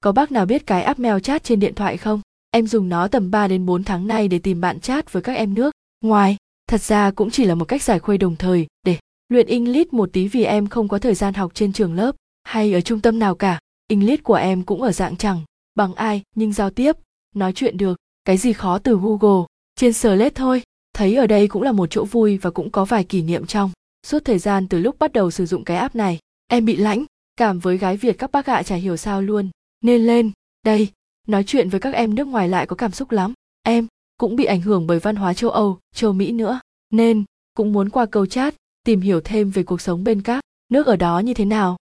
có bác nào biết cái app mail chat trên điện thoại không? Em dùng nó tầm 3 đến 4 tháng nay để tìm bạn chat với các em nước. Ngoài, thật ra cũng chỉ là một cách giải khuây đồng thời để luyện English một tí vì em không có thời gian học trên trường lớp hay ở trung tâm nào cả. English của em cũng ở dạng chẳng bằng ai nhưng giao tiếp, nói chuyện được, cái gì khó từ Google, trên Slate thôi. Thấy ở đây cũng là một chỗ vui và cũng có vài kỷ niệm trong. Suốt thời gian từ lúc bắt đầu sử dụng cái app này, em bị lãnh, cảm với gái Việt các bác ạ chả hiểu sao luôn. Nên lên, đây, nói chuyện với các em nước ngoài lại có cảm xúc lắm. Em cũng bị ảnh hưởng bởi văn hóa châu Âu, châu Mỹ nữa. Nên, cũng muốn qua câu chat, tìm hiểu thêm về cuộc sống bên các nước ở đó như thế nào.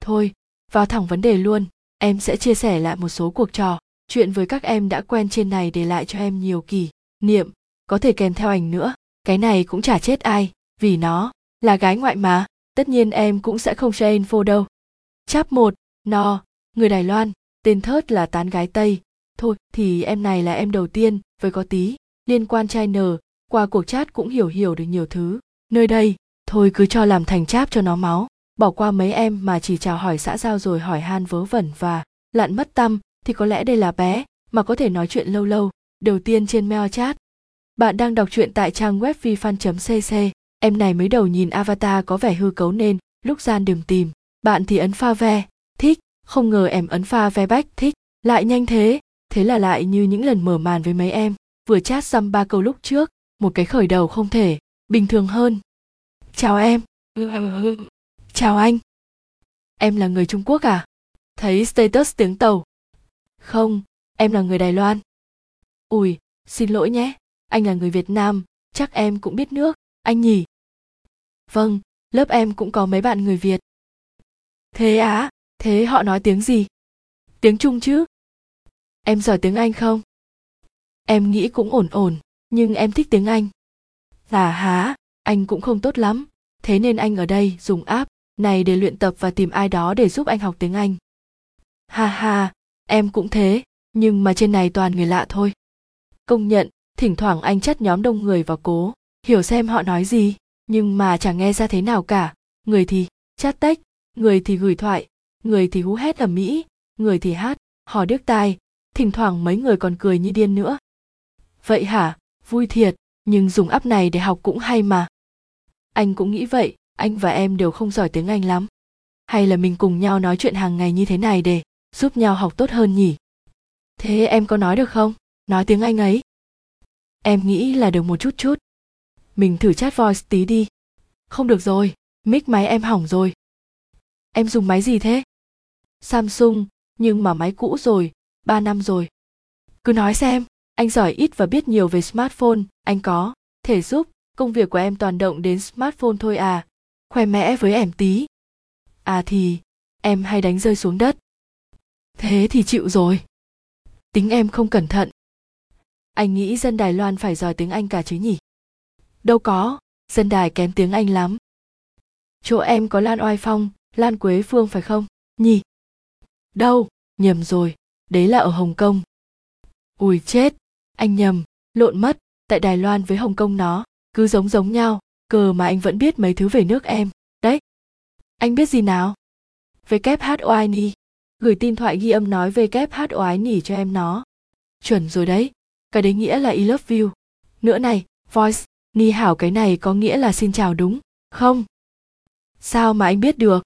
Thôi, vào thẳng vấn đề luôn, em sẽ chia sẻ lại một số cuộc trò, chuyện với các em đã quen trên này để lại cho em nhiều kỷ niệm, có thể kèm theo ảnh nữa. Cái này cũng chả chết ai, vì nó là gái ngoại mà, tất nhiên em cũng sẽ không share info đâu. Chap một no, người Đài Loan, tên thớt là tán gái Tây. Thôi thì em này là em đầu tiên, với có tí, liên quan trai nở, qua cuộc chat cũng hiểu hiểu được nhiều thứ. Nơi đây, thôi cứ cho làm thành cháp cho nó máu. Bỏ qua mấy em mà chỉ chào hỏi xã giao rồi hỏi han vớ vẩn và lặn mất tâm thì có lẽ đây là bé mà có thể nói chuyện lâu lâu. Đầu tiên trên mail chat. Bạn đang đọc truyện tại trang web vifan.cc. Em này mới đầu nhìn avatar có vẻ hư cấu nên lúc gian đừng tìm. Bạn thì ấn pha ve, không ngờ em ấn pha ve bách thích, lại nhanh thế, thế là lại như những lần mở màn với mấy em, vừa chat xăm ba câu lúc trước, một cái khởi đầu không thể, bình thường hơn. Chào em. Chào anh. Em là người Trung Quốc à? Thấy status tiếng tàu. Không, em là người Đài Loan. Ủi, xin lỗi nhé, anh là người Việt Nam, chắc em cũng biết nước, anh nhỉ? Vâng, lớp em cũng có mấy bạn người Việt. Thế á, thế họ nói tiếng gì? Tiếng Trung chứ? Em giỏi tiếng Anh không? Em nghĩ cũng ổn ổn, nhưng em thích tiếng Anh. Là há, anh cũng không tốt lắm, thế nên anh ở đây dùng app này để luyện tập và tìm ai đó để giúp anh học tiếng Anh. Ha ha, em cũng thế, nhưng mà trên này toàn người lạ thôi. Công nhận, thỉnh thoảng anh chất nhóm đông người vào cố, hiểu xem họ nói gì, nhưng mà chẳng nghe ra thế nào cả. Người thì chat tách, người thì gửi thoại, người thì hú hét ở Mỹ, người thì hát, hò điếc tai, thỉnh thoảng mấy người còn cười như điên nữa. Vậy hả, vui thiệt, nhưng dùng app này để học cũng hay mà. Anh cũng nghĩ vậy, anh và em đều không giỏi tiếng Anh lắm. Hay là mình cùng nhau nói chuyện hàng ngày như thế này để giúp nhau học tốt hơn nhỉ? Thế em có nói được không? Nói tiếng Anh ấy. Em nghĩ là được một chút chút. Mình thử chat voice tí đi. Không được rồi, mic máy em hỏng rồi. Em dùng máy gì thế? Samsung, nhưng mà máy cũ rồi, 3 năm rồi. Cứ nói xem, anh giỏi ít và biết nhiều về smartphone, anh có thể giúp, công việc của em toàn động đến smartphone thôi à, khoe mẽ với em tí. À thì, em hay đánh rơi xuống đất. Thế thì chịu rồi. Tính em không cẩn thận. Anh nghĩ dân Đài Loan phải giỏi tiếng Anh cả chứ nhỉ? Đâu có, dân Đài kém tiếng Anh lắm. Chỗ em có Lan Oai Phong, Lan Quế Phương phải không? Nhỉ? Đâu, nhầm rồi, đấy là ở Hồng Kông. Ui chết, anh nhầm, lộn mất, tại Đài Loan với Hồng Kông nó, cứ giống giống nhau, cờ mà anh vẫn biết mấy thứ về nước em, đấy. Anh biết gì nào? why nhỉ gửi tin thoại ghi âm nói why nhỉ cho em nó. Chuẩn rồi đấy, cái đấy nghĩa là I love you. Nữa này, voice, ni hảo cái này có nghĩa là xin chào đúng, không? Sao mà anh biết được?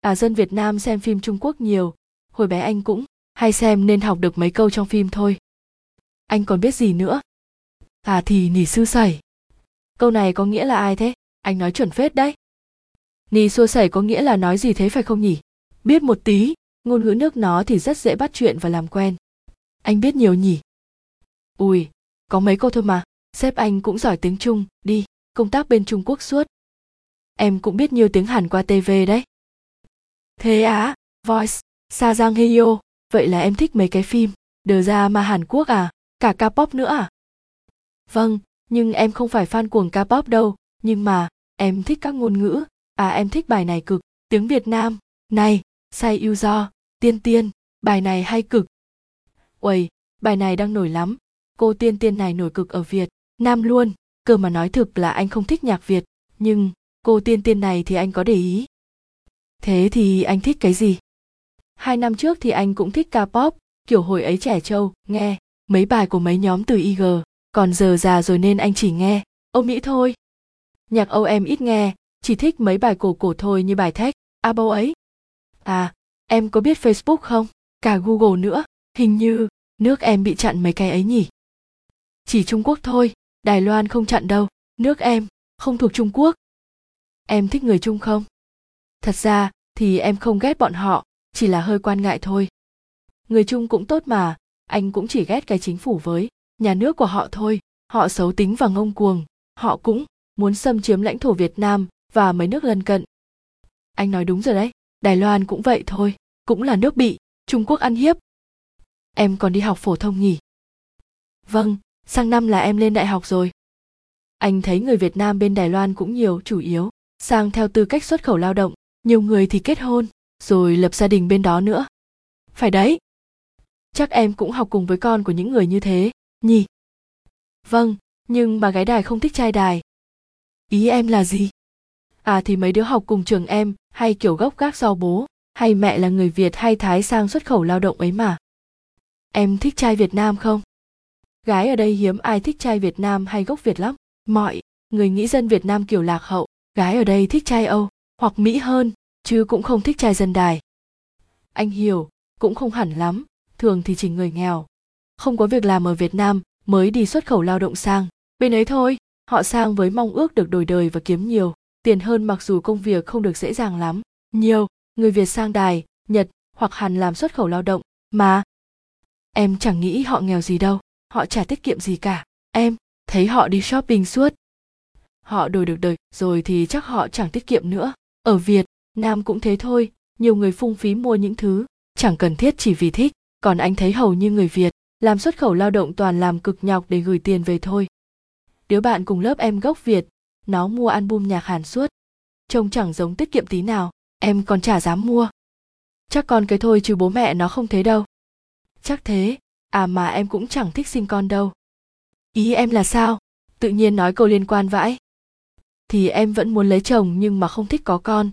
À dân Việt Nam xem phim Trung Quốc nhiều, hồi bé anh cũng hay xem nên học được mấy câu trong phim thôi. Anh còn biết gì nữa? À thì nỉ sư sẩy. Câu này có nghĩa là ai thế? Anh nói chuẩn phết đấy. nỉ xua sẩy có nghĩa là nói gì thế phải không nhỉ? Biết một tí, ngôn ngữ nước nó thì rất dễ bắt chuyện và làm quen. Anh biết nhiều nhỉ? Ui, có mấy câu thôi mà, sếp anh cũng giỏi tiếng Trung, đi, công tác bên Trung Quốc suốt. Em cũng biết nhiều tiếng Hàn qua TV đấy. Thế á, Voice, Sa Giang Heyo, vậy là em thích mấy cái phim, đờ ra mà Hàn Quốc à, cả K-pop nữa à? Vâng, nhưng em không phải fan cuồng K-pop đâu, nhưng mà em thích các ngôn ngữ, à em thích bài này cực, tiếng Việt Nam, này, say yêu do, tiên tiên, bài này hay cực. Uầy, bài này đang nổi lắm, cô tiên tiên này nổi cực ở Việt, Nam luôn, cơ mà nói thực là anh không thích nhạc Việt, nhưng cô tiên tiên này thì anh có để ý. Thế thì anh thích cái gì? Hai năm trước thì anh cũng thích ca pop kiểu hồi ấy trẻ trâu, nghe mấy bài của mấy nhóm từ IG, còn giờ già rồi nên anh chỉ nghe Âu Mỹ thôi. Nhạc Âu em ít nghe, chỉ thích mấy bài cổ cổ thôi như bài Thách, Abo ấy. À, em có biết Facebook không? Cả Google nữa, hình như nước em bị chặn mấy cái ấy nhỉ? Chỉ Trung Quốc thôi, Đài Loan không chặn đâu, nước em không thuộc Trung Quốc. Em thích người Trung không? Thật ra thì em không ghét bọn họ, chỉ là hơi quan ngại thôi. Người Trung cũng tốt mà, anh cũng chỉ ghét cái chính phủ với nhà nước của họ thôi, họ xấu tính và ngông cuồng, họ cũng muốn xâm chiếm lãnh thổ Việt Nam và mấy nước lân cận. Anh nói đúng rồi đấy, Đài Loan cũng vậy thôi, cũng là nước bị Trung Quốc ăn hiếp. Em còn đi học phổ thông nhỉ? Vâng, sang năm là em lên đại học rồi. Anh thấy người Việt Nam bên Đài Loan cũng nhiều, chủ yếu sang theo tư cách xuất khẩu lao động, nhiều người thì kết hôn, rồi lập gia đình bên đó nữa. Phải đấy. Chắc em cũng học cùng với con của những người như thế, nhỉ? Vâng, nhưng bà gái đài không thích trai đài. Ý em là gì? À thì mấy đứa học cùng trường em hay kiểu gốc gác do bố, hay mẹ là người Việt hay Thái sang xuất khẩu lao động ấy mà. Em thích trai Việt Nam không? Gái ở đây hiếm ai thích trai Việt Nam hay gốc Việt lắm. Mọi người nghĩ dân Việt Nam kiểu lạc hậu, gái ở đây thích trai Âu hoặc Mỹ hơn, chứ cũng không thích trai dân đài. Anh hiểu, cũng không hẳn lắm, thường thì chỉ người nghèo. Không có việc làm ở Việt Nam mới đi xuất khẩu lao động sang, bên ấy thôi, họ sang với mong ước được đổi đời và kiếm nhiều tiền hơn mặc dù công việc không được dễ dàng lắm. Nhiều người Việt sang Đài, Nhật hoặc Hàn làm xuất khẩu lao động, mà em chẳng nghĩ họ nghèo gì đâu, họ chả tiết kiệm gì cả. Em thấy họ đi shopping suốt. Họ đổi được đời rồi thì chắc họ chẳng tiết kiệm nữa. Ở Việt, Nam cũng thế thôi, nhiều người phung phí mua những thứ chẳng cần thiết chỉ vì thích, còn anh thấy hầu như người Việt làm xuất khẩu lao động toàn làm cực nhọc để gửi tiền về thôi. Đứa bạn cùng lớp em gốc Việt, nó mua album nhạc Hàn suốt. Trông chẳng giống tiết kiệm tí nào, em còn chả dám mua. Chắc con cái thôi chứ bố mẹ nó không thế đâu. Chắc thế, à mà em cũng chẳng thích sinh con đâu. Ý em là sao? Tự nhiên nói câu liên quan vãi. Thì em vẫn muốn lấy chồng nhưng mà không thích có con.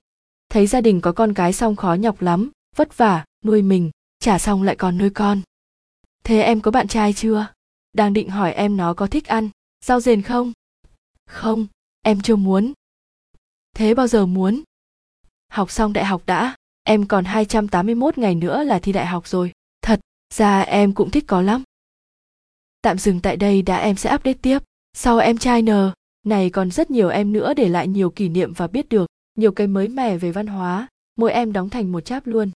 Thấy gia đình có con cái xong khó nhọc lắm, vất vả, nuôi mình, trả xong lại còn nuôi con. Thế em có bạn trai chưa? Đang định hỏi em nó có thích ăn, rau rền không? Không, em chưa muốn. Thế bao giờ muốn? Học xong đại học đã, em còn 281 ngày nữa là thi đại học rồi. Thật, ra em cũng thích có lắm. Tạm dừng tại đây đã em sẽ update tiếp. Sau em trai N, này còn rất nhiều em nữa để lại nhiều kỷ niệm và biết được nhiều cái mới mẻ về văn hóa. Mỗi em đóng thành một cháp luôn.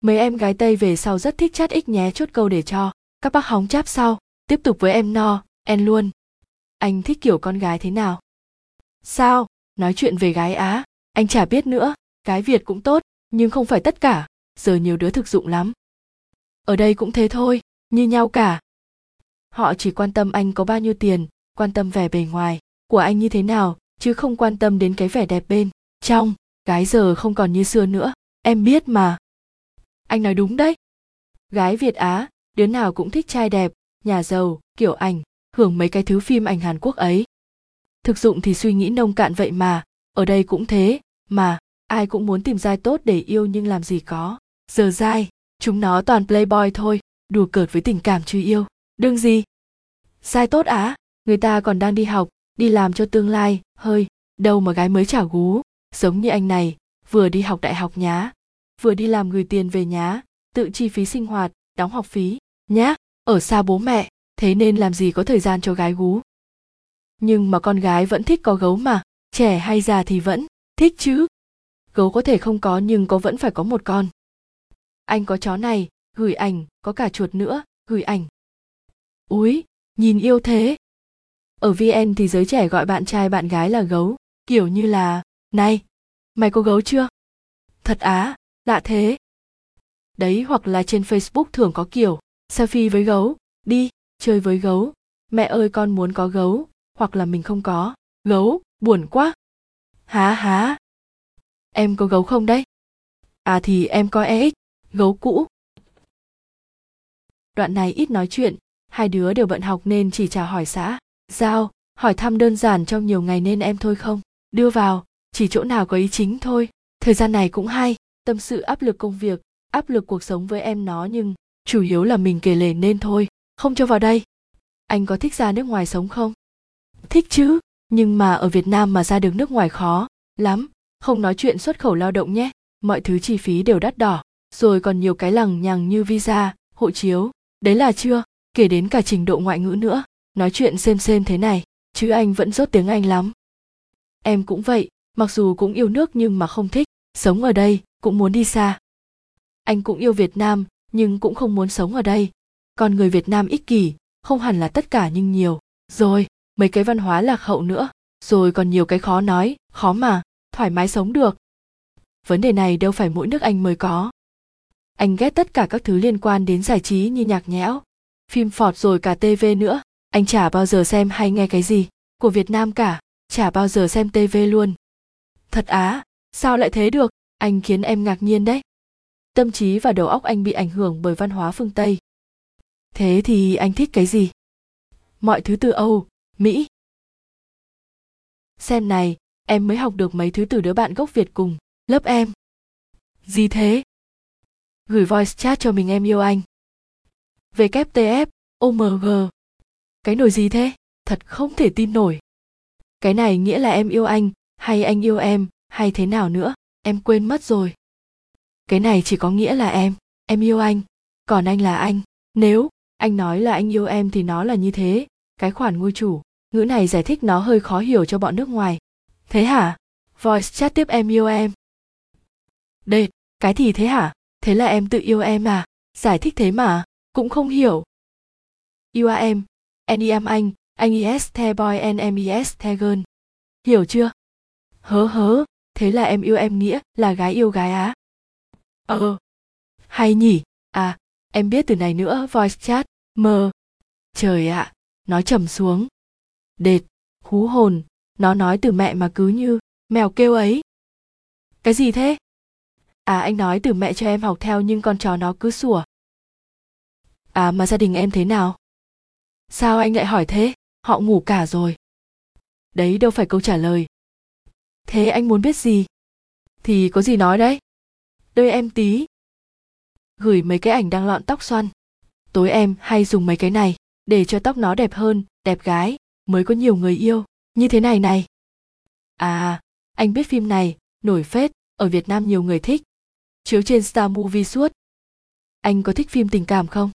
Mấy em gái Tây về sau rất thích chat ích nhé chốt câu để cho. Các bác hóng cháp sau. Tiếp tục với em no, em luôn. Anh thích kiểu con gái thế nào? Sao? Nói chuyện về gái Á, anh chả biết nữa, gái Việt cũng tốt, nhưng không phải tất cả, giờ nhiều đứa thực dụng lắm. Ở đây cũng thế thôi, như nhau cả. Họ chỉ quan tâm anh có bao nhiêu tiền, quan tâm vẻ bề ngoài của anh như thế nào, chứ không quan tâm đến cái vẻ đẹp bên trong. Gái giờ không còn như xưa nữa, em biết mà. Anh nói đúng đấy. Gái Việt Á, đứa nào cũng thích trai đẹp, nhà giàu, kiểu ảnh, hưởng mấy cái thứ phim ảnh Hàn Quốc ấy thực dụng thì suy nghĩ nông cạn vậy mà ở đây cũng thế mà ai cũng muốn tìm giai tốt để yêu nhưng làm gì có giờ dai chúng nó toàn playboy thôi đùa cợt với tình cảm truy yêu đương gì giai tốt á người ta còn đang đi học đi làm cho tương lai hơi đâu mà gái mới trả gú giống như anh này, vừa đi học đại học nhá, vừa đi làm gửi tiền về nhá, tự chi phí sinh hoạt, đóng học phí, nhá, ở xa bố mẹ, thế nên làm gì có thời gian cho gái gú. Nhưng mà con gái vẫn thích có gấu mà, trẻ hay già thì vẫn thích chứ. Gấu có thể không có nhưng có vẫn phải có một con. Anh có chó này, gửi ảnh, có cả chuột nữa, gửi ảnh. Úi, nhìn yêu thế. Ở vn thì giới trẻ gọi bạn trai bạn gái là gấu, kiểu như là này, mày có gấu chưa? Thật á, lạ thế. Đấy, hoặc là trên facebook thường có kiểu, selfie với gấu, đi, chơi với gấu. Mẹ ơi, con muốn có gấu. Hoặc là mình không có. Gấu, buồn quá. Há há. Em có gấu không đấy? À thì em có ex gấu cũ. Đoạn này ít nói chuyện, hai đứa đều bận học nên chỉ chào hỏi xã, giao, hỏi thăm đơn giản trong nhiều ngày nên em thôi không. Đưa vào chỉ chỗ nào có ý chính thôi. Thời gian này cũng hay. Tâm sự áp lực công việc, áp lực cuộc sống với em nó nhưng chủ yếu là mình kể lể nên thôi. Không cho vào đây. Anh có thích ra nước ngoài sống không? Thích chứ. Nhưng mà ở việt nam mà ra được nước ngoài khó lắm. Không nói chuyện xuất khẩu lao động nhé. Mọi thứ chi phí đều đắt đỏ. Rồi còn nhiều cái lằng nhằng như visa, hộ chiếu. Đấy là chưa? Kể đến cả trình độ ngoại ngữ nữa. Nói chuyện xem xem thế này. Chứ anh vẫn dốt tiếng anh lắm. Em cũng vậy mặc dù cũng yêu nước nhưng mà không thích. Sống ở đây, cũng muốn đi xa. Anh cũng yêu việt nam, nhưng cũng không muốn sống ở đây. Còn người việt nam ích kỷ, không hẳn là tất cả nhưng nhiều. Rồi, mấy cái văn hóa lạc hậu nữa. Rồi còn nhiều cái khó nói, khó mà, thoải mái sống được. Vấn đề này đâu phải mỗi nước anh mới có. Anh ghét tất cả các thứ liên quan đến giải trí như nhạc nhẽo, phim phọt rồi cả tv nữa. Anh chả bao giờ xem hay nghe cái gì của việt nam cả, chả bao giờ xem tv luôn thật á, sao lại thế được? Anh khiến em ngạc nhiên đấy. Tâm trí và đầu óc anh bị ảnh hưởng bởi văn hóa phương tây. Thế thì anh thích cái gì? Mọi thứ từ âu, mỹ. Xem này, em mới học được mấy thứ từ đứa bạn gốc việt cùng, lớp em. Gì thế? Gửi voice chat cho mình em yêu anh. Wtf omg cái nồi gì thế? Thật không thể tin nổi. Cái này nghĩa là em yêu anh hay anh yêu em, hay thế nào nữa, em quên mất rồi. Cái này chỉ có nghĩa là em em yêu anh, còn anh là anh. Nếu anh nói là anh yêu em thì nó là như thế, cái khoản ngôi chủ, ngữ này giải thích nó hơi khó hiểu cho bọn nước ngoài. Thế hả? Voice chat tiếp em yêu em. Đệt, cái thì thế hả? Thế là em tự yêu em à? Giải thích thế mà, cũng không hiểu. Yêu em anh em anh anh is the boy and em is the girl hiểu chưa? Hớ hớ, thế là em yêu em nghĩa, là gái yêu gái á? Ờ. Hay nhỉ? À em biết từ này nữa, voice chat mờ trời ạ, nó trầm xuống. Đệt, hú hồn, nó nói từ mẹ mà cứ như mèo kêu ấy. Cái gì thế? À anh nói từ mẹ cho em học theo nhưng con chó nó cứ sủa. À mà gia đình em thế nào? Sao anh lại hỏi thế? Họ ngủ cả rồi. Đấy, đâu phải câu trả lời thế anh muốn biết gì? Thì có gì nói đấy. Đợi em tí. Gửi mấy cái ảnh đang lọn tóc xoăn. Tối em hay dùng mấy cái này để cho tóc nó đẹp hơn, đẹp gái, mới có nhiều người yêu. Như thế này này. À anh biết phim này nổi phết, ở việt nam nhiều người thích. Chiếu trên star movie suốt. Anh có thích phim tình cảm không?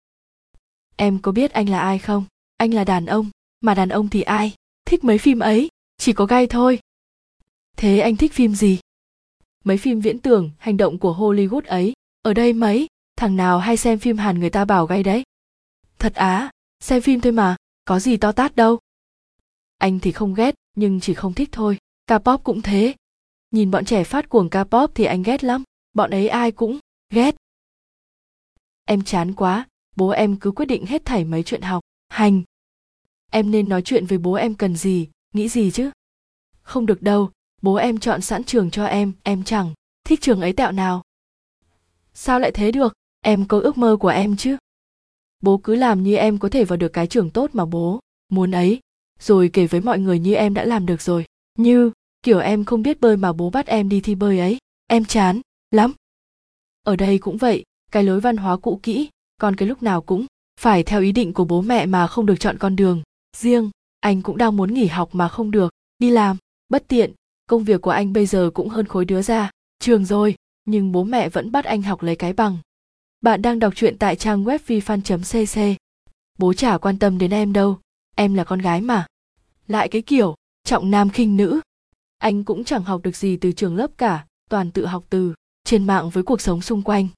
Em có biết anh là ai không? Anh là đàn ông, mà đàn ông thì ai? Thích mấy phim ấy, chỉ có gay thôi thế anh thích phim gì? Mấy phim viễn tưởng, hành động của hollywood ấy. Ở đây mấy? Thằng nào hay xem phim hàn người ta bảo gay đấy? Thật á? Xem phim thôi mà, có gì to tát đâu. Anh thì không ghét, nhưng chỉ không thích thôi. K-pop cũng thế. Nhìn bọn trẻ phát cuồng K-pop thì anh ghét lắm. Bọn ấy ai cũng ghét. Em chán quá. Bố em cứ quyết định hết thảy mấy chuyện học. Hành. Em nên nói chuyện với bố em cần gì, nghĩ gì chứ? Không được đâu bố em chọn sẵn trường cho em em chẳng thích trường ấy tẹo nào. Sao lại thế được? Em có ước mơ của em chứ? Bố cứ làm như em có thể vào được cái trường tốt mà bố muốn ấy. Rồi kể với mọi người như em đã làm được rồi. Như, kiểu em không biết bơi mà bố bắt em đi thi bơi ấy. Em chán lắm. Ở đây cũng vậy, cái lối văn hóa cũ kỹ còn cái lúc nào cũng phải theo ý định của bố mẹ mà không được chọn con đường. Riêng, anh cũng đang muốn nghỉ học mà không được. Đi làm, bất tiện công việc của anh bây giờ cũng hơn khối đứa ra. Trường rồi, nhưng bố mẹ vẫn bắt anh học lấy cái bằng. Bạn đang đọc truyện tại trang web vifan cc bố chả quan tâm đến em đâu. Em là con gái mà. Lại cái kiểu, trọng nam khinh nữ. Anh cũng chẳng học được gì từ trường lớp cả, toàn tự học từ, trên mạng với cuộc sống xung quanh.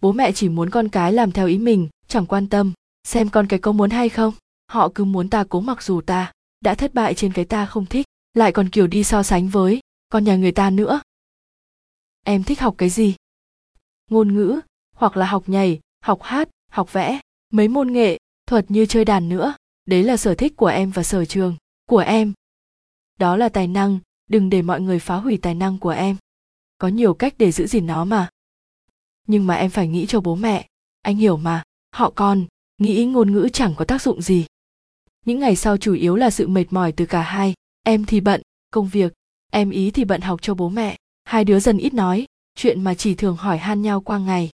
Bố mẹ chỉ muốn con cái làm theo ý mình, chẳng quan tâm. Xem con cái có muốn hay không, họ cứ muốn ta cố mặc dù ta đã thất bại trên cái ta không thích lại còn kiểu đi so sánh với con nhà người ta nữa. Em thích học cái gì? Ngôn ngữ, hoặc là học nhảy, học hát, học vẽ, mấy môn nghệ, thuật như chơi đàn nữa. Đấy là sở thích của em và sở trường của em. Đó là tài năng, đừng để mọi người phá hủy tài năng của em. Có nhiều cách để giữ gìn nó mà. Nhưng mà em phải nghĩ cho bố mẹ. Anh hiểu mà, họ con, nghĩ ngôn ngữ chẳng có tác dụng gì. Những ngày sau chủ yếu là sự mệt mỏi từ cả hai em thì bận, công việc. Em ý thì bận học cho bố mẹ. Hai đứa dần ít nói, chuyện mà chỉ thường hỏi han nhau qua ngày.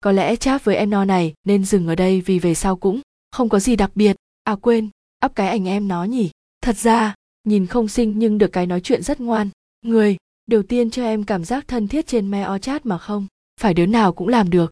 Có lẽ chat với em no này, nên dừng ở đây vì về sau cũng không có gì đặc biệt. À quên, ắp cái ảnh em nó nhỉ. Thật ra, nhìn không xinh nhưng được cái nói chuyện rất ngoan. Người, đầu tiên cho em cảm giác thân thiết trên me chat mà không? Phải đứa nào cũng làm được.